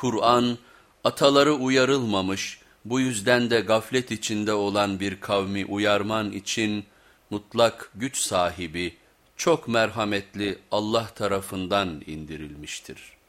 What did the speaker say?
Kur'an, ataları uyarılmamış, bu yüzden de gaflet içinde olan bir kavmi uyarman için mutlak güç sahibi, çok merhametli Allah tarafından indirilmiştir.